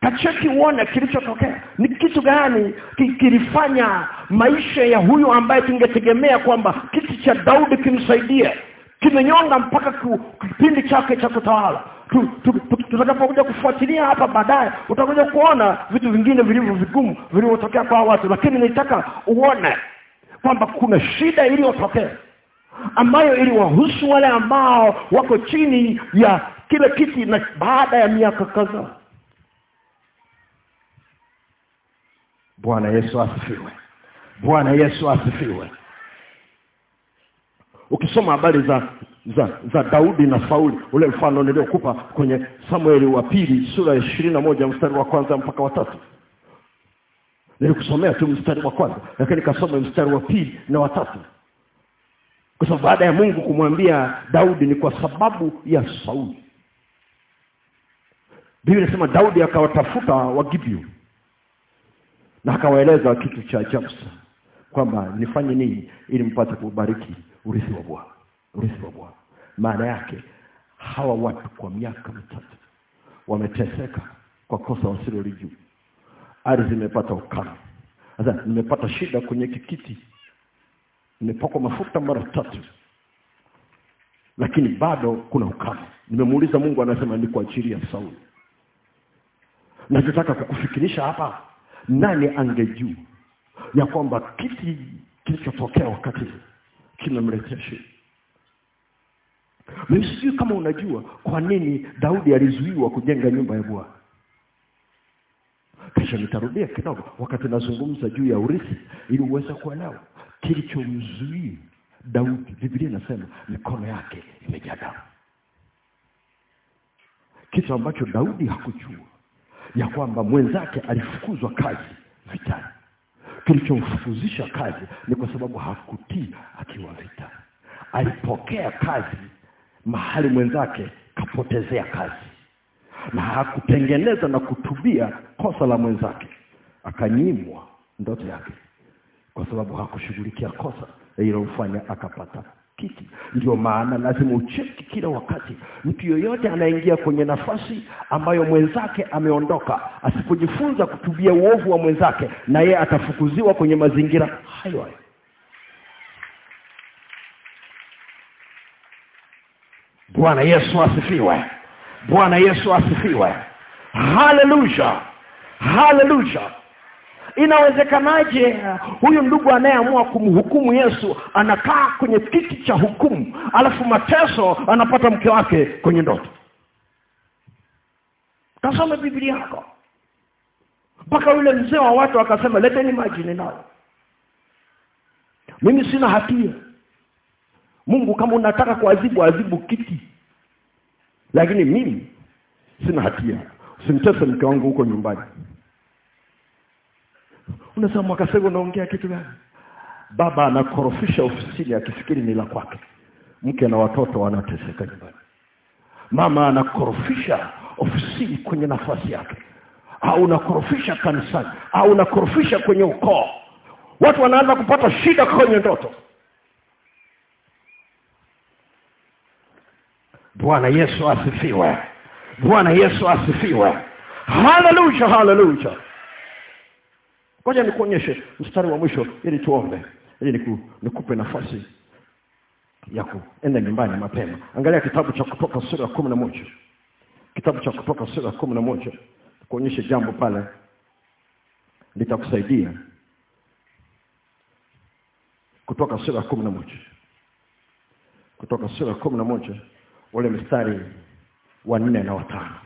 kacheki uone kilichotokea. Ni kitu gani kilifanya maisha ya huyu ambaye tungetegemea kwamba kiti cha daudi kimsaidie? Kimenyonga mpaka kipindi chake cha kutawala. Tu- tu- tu- tutakapokuja kufuatilia hapa baadaye utakuja kuona vitu vingine vilivyo vigumu vilivyotokea kwa watu. Lakini nitaka uone kwamba kuna shida iliyotokea ambayo iliwahusu wale ambao wako chini ya kile kiti na baada ya miaka kadhaa. Bwana yesu asifiwe. Bwana yesu asifiwe. Ukisoma habari za za za daudi na sauli ule mfano niliokupa kwenye samueli wa pili sura ya moja mstari wa kwanza mpaka wa tatu. Nilikusomea tu mstari wa kwanza lakini kasome mstari wa pili na watatu kwa sababu baada ya mungu kumwambia daudi ni kwa sababu ya sauli. Biblia inasema daudi akawatafuta Wagibio na akawaeleza kitu cha ajabu kwamba nifanye nini ili mpate kubariki urithi wa bwana. Urithi wa bwana. Maana yake hawa watu kwa miaka mitatu wameteseka kwa kosa wasilolijua. Ardhi imepata ukame. Sasa nimepata shida kwenye kikiti nimepakwa mafuta mara tatu. Lakini bado kuna ukame. Nimemuuliza mungu anasema ni ya sauli. Nachotaka kukufikirisha hapa nani angejua ya kwamba kiti kilichotokea wakati kinamletea shida mimi kama unajua kwa nini daudi alizuiwa kujenga nyumba ya bwana. Kisha nitarudia kidogo wakati nazungumza juu ya urithi ili uweze kuelewa kilichomzuia daudi. Biblia inasema mikono yake imejaa damu. Kitu ambacho daudi hakujua ya kwamba mwenzake alifukuzwa kazi vitani. Kilichomfukuzisha kazi ni kwa sababu hakutii akiwa vita. Alipokea kazi mahali mwenzake kapotezea kazi. Na hakutengeneza na kutubia kosa la mwenzake. Akanyimwa ndoto yake kwa sababu hakushughulikia kosa. Lililomfanya akapata kiti. Ndio maana lazima ucheki kila wakati. Mtu yoyote anaingia kwenye nafasi ambayo mwenzake ameondoka asipojifunza kutubia uovu wa mwenzake na yeye atafukuziwa kwenye mazingira hayo hayo. Bwana yesu asifiwe. Bwana yesu asifiwe. Haleluya. Haleluya inawezekanaje? Huyu ndugu anayeamua kumhukumu yesu anakaa kwenye kiti cha hukumu alafu mateso anapata mke wake kwenye ndoto. Kasome biblia yako. Mpaka yule mzee wa watu akasema leteni maji ninao mimi sina hatia. Mungu kama unataka kuadhibu adhibu kiti. Lakini mimi sina hatia. Simtese mke wangu huko nyumbani unasema mwakasego unaongea kitu gani? Baba anakorofisha ofisini akifikiri ni la kwake. Mke na watoto wanateseka nyumbani. Mama anakorofisha ofisini kwenye nafasi yake. Au unakorofisha kanisani. Au unakorofisha kwenye ukoo. Watu wanaanza kupata shida kwenye ndoto. Bwana yesu asifiwe. Bwana yesu asifiwe. Haleluya haleluya ngoja nikuonyeshe mstari wa mwisho ili tuombe. Ili niku, nikupe nafasi ya kuenda nyumbani mapema. Angalia kitabu cha kutoka sura ya kumi na moja. Kitabu cha kutoka sura ya kumi na moja. Kuonyeshe jambo pale. Litakusaidia. Kutoka sura ya kumi na moja. Kutoka sura ya kumi na moja. Ule mstari wa nne na watano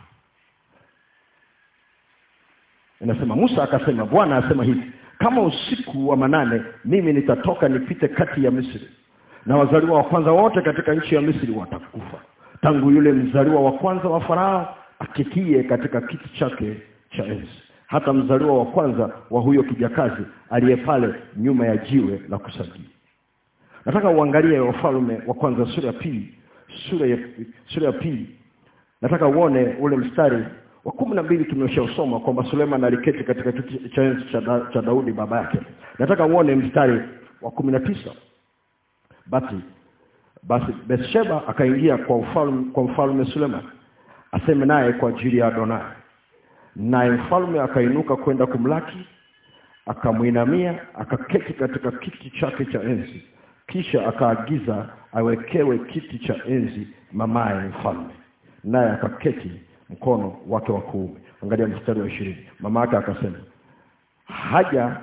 inasema musa akasema bwana asema hivi kama usiku wa manane mimi nitatoka nipite kati ya misri na wazaliwa wa kwanza wote katika nchi ya misri watakufa. Tangu yule mzaliwa wa kwanza wa farao akikie katika kiti chake cha enzi hata mzaliwa wa kwanza wa huyo kijakazi aliye pale nyuma ya jiwe la kusagia nataka uangalie wafalme wa kwanza sura ya pili sura ya sura ya pili. Nataka uone ule mstari wa kumi na mbili tumeshausoma kwamba suleiman aliketi katika kiti cha enzi cha, daudi baba yake. Nataka uone mstari wa kumi na tisa. Basi basi betsheba akaingia kwa ufalme, kwa mfalme suleiman aseme naye kwa ajili ya adonai. Naye mfalme akainuka kwenda kumlaki akamwinamia akaketi katika kiti chake cha enzi. Kisha akaagiza awekewe kiti cha enzi mamaye mfalme. Naye akaketi mkono wake wa kuume. Angalia mstari wa ishirini. Mama yake akasema haja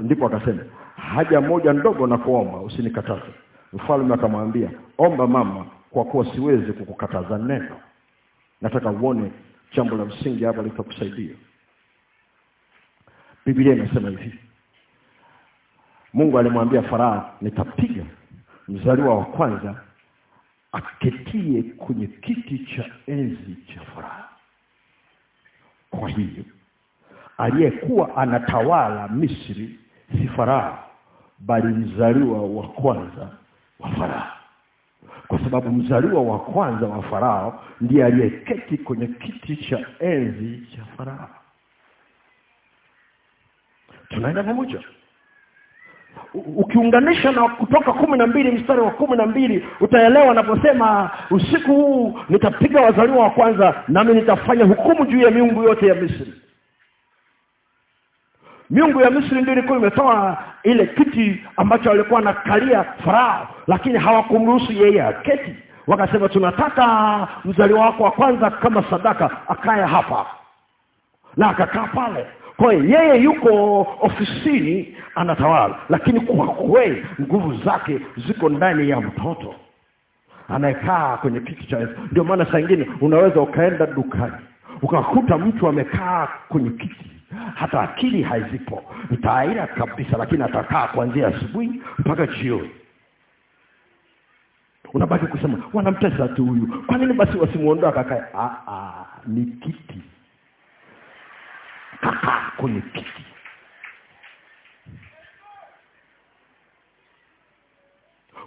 ndipo akasema haja moja ndogo na kuomba usinikataze. Mfalme akamwambia omba mama kwa kuwa siwezi kukukataza neno. Nataka uone jambo la msingi hapa litakusaidia. Biblia inasema hivi. Mungu alimwambia farao nitapiga mzaliwa wa kwanza aketie kwenye kiti cha enzi cha furaha. kwa hiyo aliyekuwa anatawala misri si farao bali mzaliwa wa kwanza wa farao kwa sababu mzaliwa wa kwanza wa farao ndiye aliyeketi kwenye kiti cha enzi cha farao tunaenda pamoja ukiunganisha na kutoka kumi na mbili mstari wa kumi na mbili utaelewa anaposema usiku huu nitapiga wazaliwa wa kwanza nami nitafanya hukumu juu ya miungu yote ya misri. Miungu ya misri ndio ilikuwa imetoa ile kiti ambacho alikuwa anakalia farao lakini hawakumruhusu yeye aketi. Wakasema tunataka mzaliwa wako wa kwanza kama sadaka akaye hapa. Na akakaa pale kwa yeye yuko ofisini anatawala lakini kwa kweli nguvu zake ziko ndani ya mtoto anayekaa kwenye kiti cha Yesu. Ndio maana saa ingine unaweza ukaenda dukani ukakuta mtu amekaa kwenye kiti, hata akili hazipo, mtaira kabisa, lakini atakaa kuanzia asubuhi mpaka jioni. Unabaki kusema wanamtesa tu huyu, kwa nini basi wasimuondoa kakae? Ah, ah, ni kiti, kakaa kwenye kiti.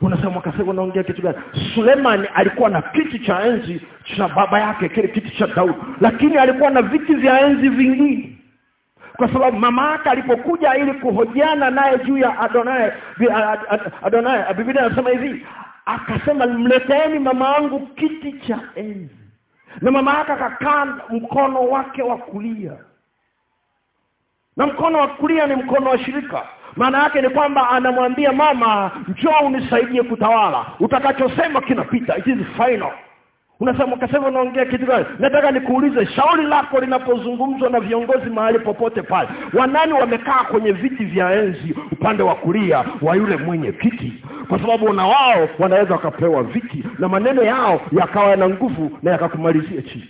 unasema kasema unaongea kitu gani? Suleiman alikuwa na kiti cha enzi cha baba yake kile kiti cha daudi. Lakini alikuwa na viti vya enzi vingine. Kwa sababu mama yake alipokuja ili kuhojiana naye juu ya adonai adonai biblia anasema hivi akasema mleteeni mama yangu kiti cha enzi. Na mama yake akakaa mkono wake wa kulia na mkono wa kulia ni mkono wa shirika. Maana yake ni kwamba anamwambia mama njoo unisaidie kutawala. Utakachosema kinapita. It is final. Unasema ukasema unaongea kitu gani? Nataka nikuulize shauri lako linapozungumzwa na viongozi mahali popote pale. Wanani wamekaa kwenye viti vya enzi upande wa kulia wa yule mwenye kiti? Kwa sababu na wao wanaweza wakapewa viti na maneno yao yakawa na nguvu na yakakumalizia chini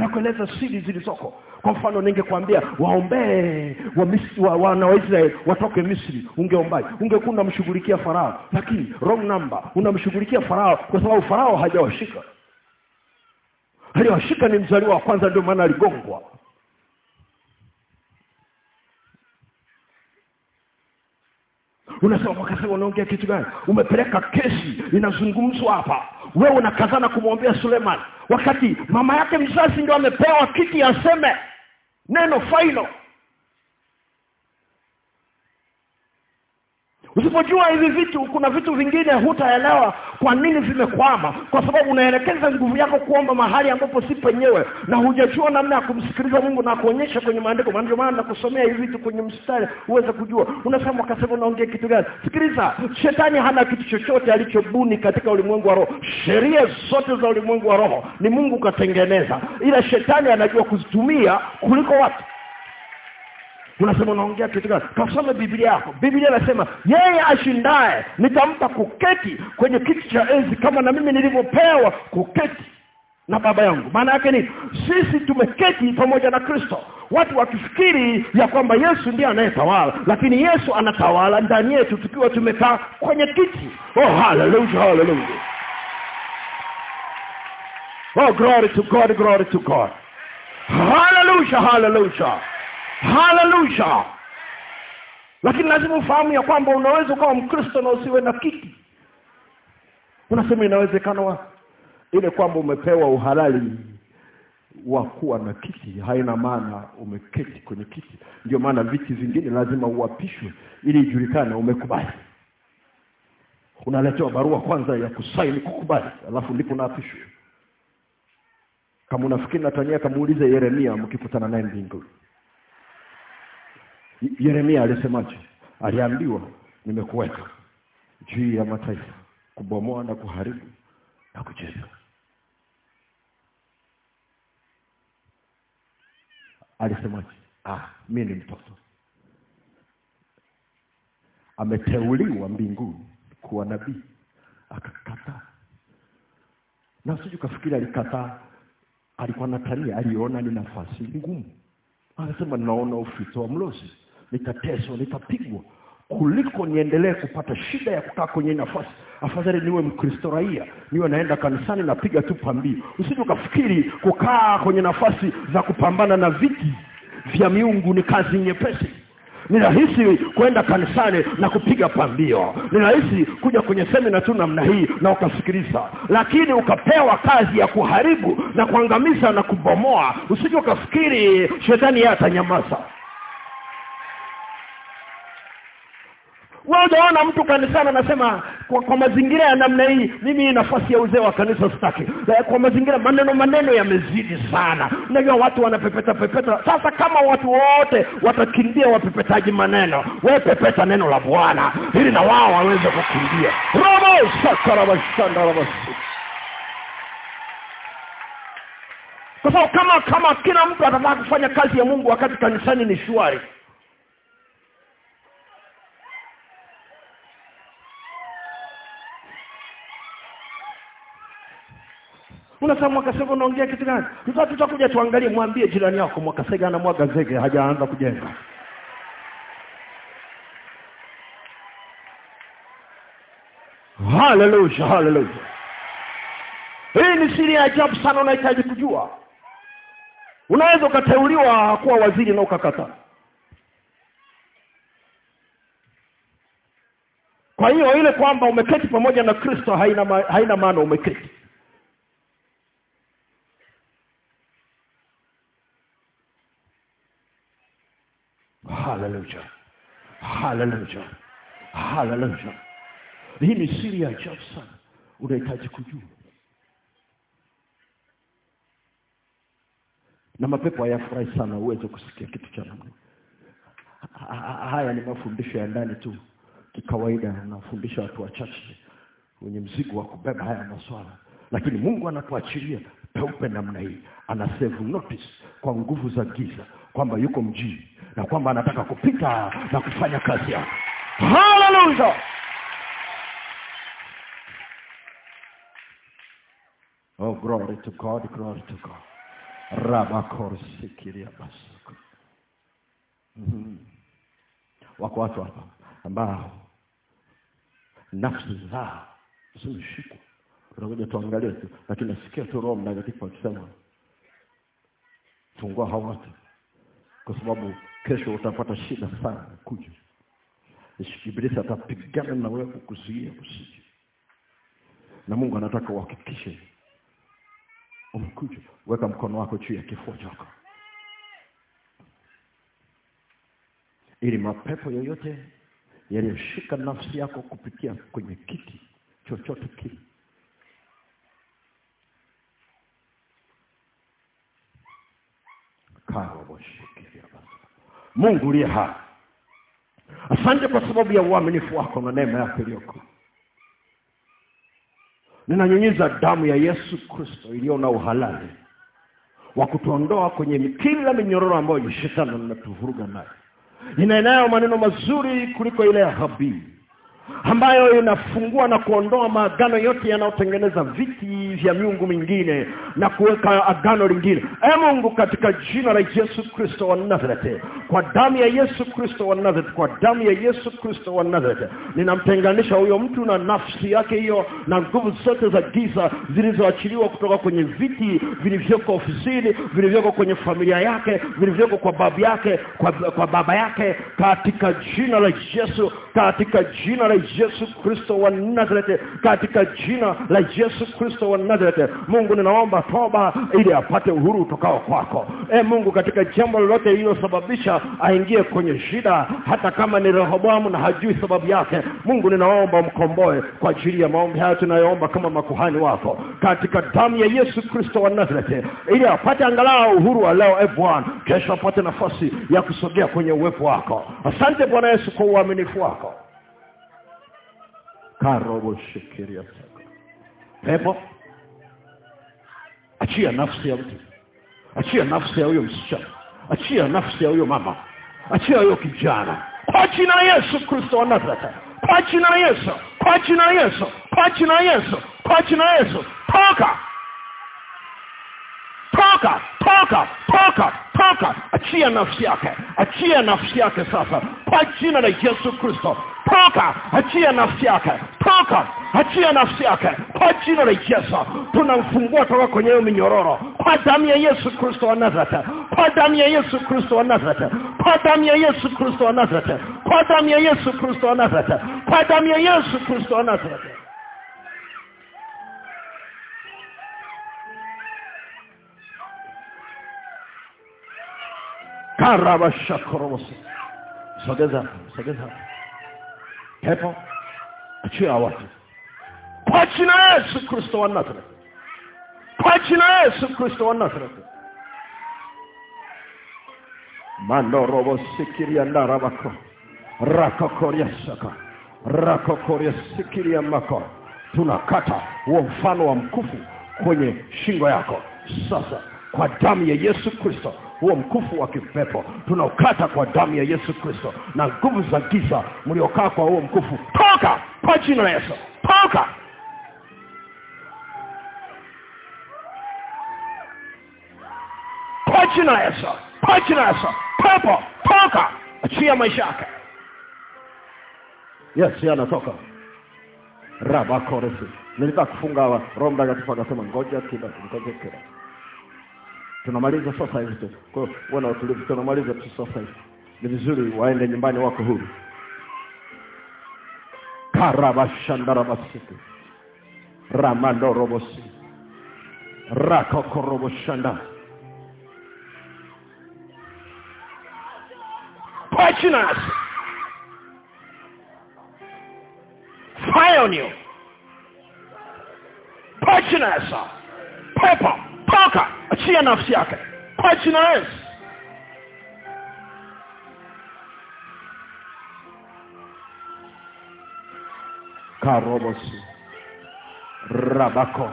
nakueleza siri zilizoko. Kwa mfano ningekwambia waombee wa wana wa Israeli watoke misri ungeombaje? Ungekuwa unamshughulikia farao lakini wrong number unamshughulikia farao kwa sababu farao hajawashika. Aliyowashika ni mzaliwa wa kwanza ndio maana aligongwa. Unasema wakasema unaongea kitu gani? Umepeleka kesi inazungumzwa hapa wewe unakazana kumwombea suleiman wakati mama yake mzazi ndio amepewa kiti aseme neno faino usipojua hivi vitu kuna vitu vingine hutaelewa kwa nini vimekwama kwa sababu unaelekeza nguvu yako kuomba mahali ambapo si penyewe na hujajua namna ya kumsikiliza mungu na kuonyesha kwenye maandiko. Ndio maana nakusomea hivi vitu kwenye mstari uweze kujua. Unasema wakasema unaongea kitu gani? Sikiliza shetani hana kitu chochote alichobuni katika ulimwengu wa roho. Sheria zote za ulimwengu wa roho ni mungu katengeneza ila shetani anajua kuzitumia kuliko watu unasema unaongea kitu gani? Kasome biblia yako. Biblia inasema yeye ashindaye nitampa kuketi kwenye kiti cha enzi kama na mimi nilivyopewa kuketi na baba yangu. Maana yake ni sisi tumeketi pamoja na kristo. Watu wakifikiri ya kwamba yesu ndiye anayetawala lakini yesu anatawala ndani yetu tukiwa tumekaa kwenye kiti. Oh haleluya haleluya oh glory to god glory to god. Haleluya haleluya haleluya lakini lazima ufahamu ya kwamba unaweza ukawa mkristo na usiwe na kiti. Unasema inawezekana wapi ile kwamba umepewa uhalali wa kuwa na kiti haina maana umeketi kwenye kiti. Ndio maana viti vingine lazima uapishwe ili ijulikane umekubali. Unaletewa barua kwanza ya kusaini kukubali alafu ndipo unaapishwa kama unafikiri natania kamuulize yeremia mkikutana naye mbinguni yeremia alisemaje? Aliambiwa nimekuweka juu ya mataifa kubomoa na kuharibu na kujenga. Alisemaje? Ah mimi ni mtoto. Ameteuliwa mbinguni kuwa nabii. Akakataa. Na usije kafikiri alikataa. Alikuwa natania aliona ni nafasi ngumu. Anasema naona ufito wa mlozi nitateswa nitapigwa kuliko niendelee kupata shida ya kukaa kwenye nafasi. Afadhali niwe mkristo raia niwe naenda kanisani napiga tu pambio usije ukafikiri kukaa kwenye nafasi za kupambana na viti vya miungu ni kazi nyepesi. Ni rahisi kwenda kanisani na kupiga pambio. Ni rahisi kuja kwenye semina tu namna hii na ukasikiliza. Lakini ukapewa kazi ya kuharibu na kuangamiza na kubomoa usije ukafikiri shetani yeye atanyamaza wewe unaona mtu kanisani anasema kwa, kwa mazingira ya namna hii mimi nafasi ya uzee wa kanisa sitaki. Eh, kwa mazingira maneno maneno yamezidi sana. Unajua watu wanapepeta pepeta. Sasa kama watu wote watakimbia wapepetaji maneno wewe pepeta neno la bwana ili na wao waweze kukimbia. Robo sakarabashandarabasi kwa sababu kama kama kila mtu atataka kufanya kazi ya mungu wakati kanisani ni shwari unasema mwakasege unaongea kitu gani? Tuta tutakuja tuangalie mwambie jirani yako mwaka sega na mwaga zege hajaanza kujenga. Haleluya haleluya hii ni siri ya ajabu sana unahitaji kujua. Unaweza ukateuliwa kuwa waziri na ukakata. kwa hiyo ile kwamba umeketi pamoja na kristo haina, ma, haina maana umeketi haleluya Hallelujah. Hallelujah. hii ni siri ya ajabu sana. Unahitaji kujua. Na mapepo hayafurahi sana uweze kusikia kitu cha namna Ha- ha- haya ni mafundisho ya ndani tu. Kikawaida nafundisha watu wachache wenye mzigo wa kubeba haya maswala. Lakini mungu anatuachilia peupe namna hii. Ana save notice kwa nguvu za giza kwamba yuko mjini na kwamba anataka kupita na kufanya kazi yake. Haleluya oh glory to god glory to god. Rabakorsikiria mm-hmm. wako watu hapa ambao nafsi zao zimeshikwa tutakuja tuangalie tu. Lakini nasikia tu roho mtakatifu akisema fungua hao watu. Kwa sababu kesho utapata shida sana kuja. Ibilisi atapigana na wewe kukuzuia usije. Na mungu anataka uhakikishe umekuja weka mkono wako juu ya kifua chako. Ili mapepo yoyote yaliyoshika nafsi yako kupitia kwenye kiti chochote kile karoboshikiria basi mungu uliye hai. Asante kwa sababu ya uaminifu wako na neema yako iliyoko. Ninanyunyiza damu ya yesu kristo iliyo na uhalali wa kutuondoa kwenye kila minyororo ambayo ni shetani anatuvuruga nayo. Ninaenayo maneno mazuri kuliko ile ya Habili ambayo inafungua na kuondoa maagano yote yanayotengeneza viti vya miungu mingine na kuweka agano lingine. E mungu katika jina la yesu kristo wa nazareti kwa damu ya yesu kristo wa nazareti kwa damu ya yesu kristo wa nazareti ninamtenganisha huyo mtu na nafsi yake hiyo na nguvu zote za giza zilizoachiliwa kutoka kwenye viti vilivyoko ofisini vilivyoko kwenye familia yake vilivyoko kwa babu yake kwa, kwa baba yake katika jina la yesu katika jina la yesu kristo wa nazareti katika jina la yesu kristo wa nazareti mungu ninaomba toba ili apate uhuru utokao kwako. E mungu katika jambo lolote lililosababisha aingie kwenye shida hata kama ni rehoboamu na hajui sababu yake mungu ninaomba mkomboe kwa ajili ya maombi haya tunayoomba kama makuhani wako. Katika damu ya yesu kristo wa nazareti ili apate angalau uhuru wa leo e bwana kesho apate nafasi ya kusogea kwenye uwepo wako. Asante bwana yesu kwa uaminifu wako karoboshikiria pepo? Achia nafsi ya mtu. Achia nafsi ya huyo msichana. Achia nafsi ya huyo mama. Achia huyo kijana. Kwa jina la yesu kristo wa nazareti kwa jina la yesu. Kwa jina la yesu. Kwa jina la yesu. Kwa jina la yesu. Toka! Toka! Toka! Toka! Toka! Achia nafsi yake. Achia nafsi yake sasa. Kwa jina la yesu kristo toka achia nafsi yake. Toka achia nafsi yake. Kwa jina la yesu tunamfungua toka kwenye hiyo minyororo. Kwa damu ya yesu kristo wa nazareti kwa damu ya yesu kristo wa nazareti kwa damu ya yesu kristo wa nazareti kwa damu ya yesu kristo wa nazareti kwa damu ya yesu kristo wa nazareti karabashakorobosi sogeza sogeza pepo achia watu. Kwa jina la yesu kristo wa Nazareth. Kwa jina la yesu kristo wa Nazareth. Nazareti mandorobosikiriya ndarabako rakokoriasaka rakokoriasikiria mako. Tunakata huo mfano wa mkufu kwenye shingo yako. Sasa kwa damu ya yesu kristo huo mkufu wa kipepo tunaukata kwa damu ya yesu kristo na nguvu za giza mliokaa kwa huo mkufu. Toka kwa jina la yesu. Toka. Kwa jina la yesu. Kwa jina la yesu. Pepo toka. Achia maisha yake. Yes anatoka rabakoresi nilitaka kufunga roho mtakatifu akasema ngoja kidogo ngoja kidogo tunamaliza sasa hivi tu. Kwa hiyo wana na utulivu. Tunamaliza tu sasa hivi. Ni vizuri waende nyumbani wako huru. Karabashandarabasiku ramandorobosi rakokoroboshanda kwa jina la Yesu fire on you. Kwa jina la Yesu pepo toka achia nafsi yake kwa jina la Yesu karobosi rabako